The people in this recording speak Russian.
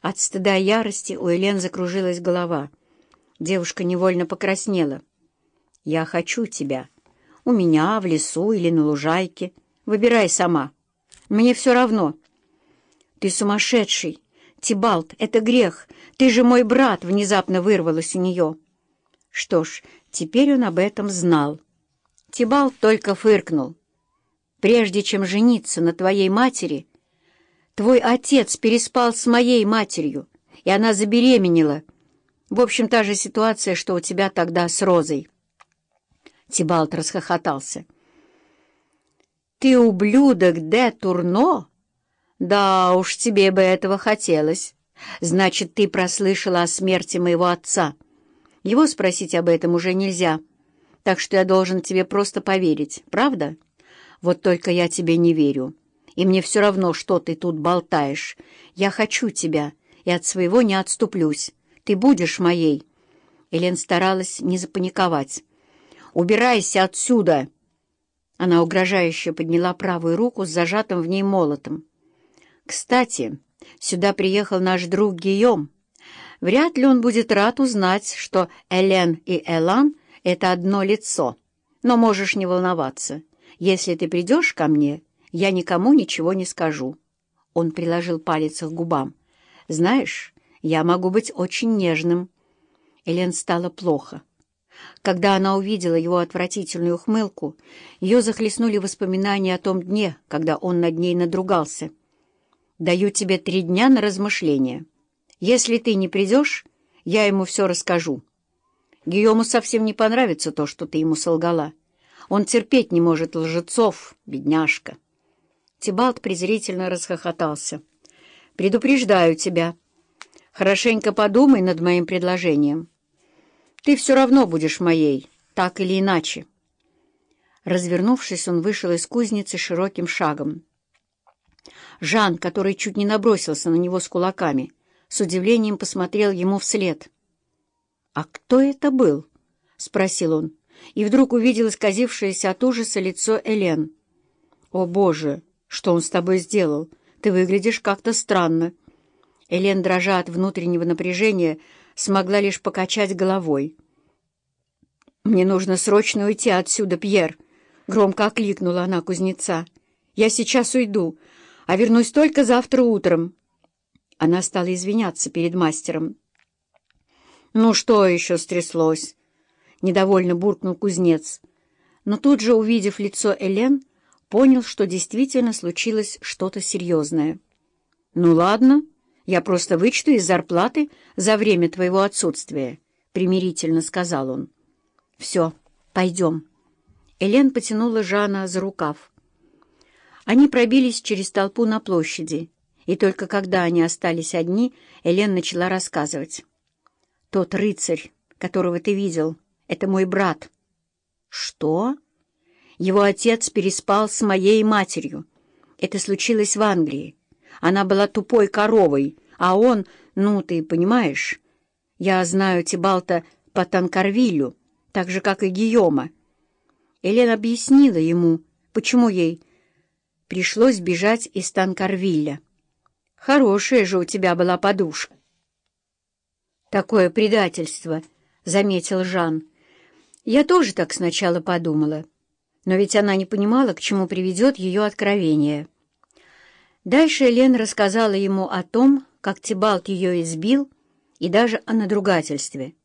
От стыда и ярости у Элен закружилась голова. Девушка невольно покраснела. «Я хочу тебя. У меня, в лесу или на лужайке. Выбирай сама. Мне все равно». «Ты сумасшедший! Тибалт, это грех! Ты же мой брат!» — внезапно вырвалось у нее. Что ж, теперь он об этом знал. Тибалт только фыркнул. «Прежде чем жениться на твоей матери, твой отец переспал с моей матерью, и она забеременела. В общем, та же ситуация, что у тебя тогда с Розой». Тибалт расхохотался. «Ты ублюдок, де Турно? Да уж, тебе бы этого хотелось. Значит, ты прослышала о смерти моего отца. Его спросить об этом уже нельзя, так что я должен тебе просто поверить, правда? Вот только я тебе не верю, и мне все равно, что ты тут болтаешь. Я хочу тебя, и от своего не отступлюсь. Ты будешь моей». Элен старалась не запаниковать. «Убирайся отсюда!» Она угрожающе подняла правую руку с зажатым в ней молотом. «Кстати, сюда приехал наш друг Гийом. Вряд ли он будет рад узнать, что Элен и Элан — это одно лицо. Но можешь не волноваться. Если ты придешь ко мне, я никому ничего не скажу». Он приложил палец к губам. «Знаешь, я могу быть очень нежным». Элен стало плохо. Когда она увидела его отвратительную ухмылку, ее захлестнули воспоминания о том дне, когда он над ней надругался. «Даю тебе три дня на размышление. Если ты не придешь, я ему все расскажу. Гийому совсем не понравится то, что ты ему солгала. Он терпеть не может лжецов, бедняжка». Тибалт презрительно расхохотался. «Предупреждаю тебя. Хорошенько подумай над моим предложением». Ты все равно будешь моей, так или иначе. Развернувшись, он вышел из кузницы широким шагом. Жан, который чуть не набросился на него с кулаками, с удивлением посмотрел ему вслед. «А кто это был?» — спросил он, и вдруг увидел исказившееся от ужаса лицо Элен. «О, Боже! Что он с тобой сделал? Ты выглядишь как-то странно». Элен, дрожа от внутреннего напряжения, смогла лишь покачать головой. «Мне нужно срочно уйти отсюда, Пьер!» — громко окликнула она кузнеца. «Я сейчас уйду, а вернусь только завтра утром». Она стала извиняться перед мастером. «Ну что еще стряслось?» — недовольно буркнул кузнец. Но тут же, увидев лицо Элен, понял, что действительно случилось что-то серьезное. «Ну ладно», я просто вычту из зарплаты за время твоего отсутствия», — примирительно сказал он. «Все, пойдем». Элен потянула Жана за рукав. Они пробились через толпу на площади, и только когда они остались одни, Элен начала рассказывать. «Тот рыцарь, которого ты видел, это мой брат». «Что?» «Его отец переспал с моей матерью. Это случилось в Англии. Она была тупой коровой, а он, ну, ты понимаешь, я знаю Тибалта по Танкарвилю, так же, как и Гийома. Элен объяснила ему, почему ей пришлось бежать из Танкарвилля. Хорошая же у тебя была подушка. Такое предательство, — заметил Жан. Я тоже так сначала подумала, но ведь она не понимала, к чему приведет ее откровение. Дальше Лен рассказала ему о том, как Тибалт ее избил, и даже о надругательстве —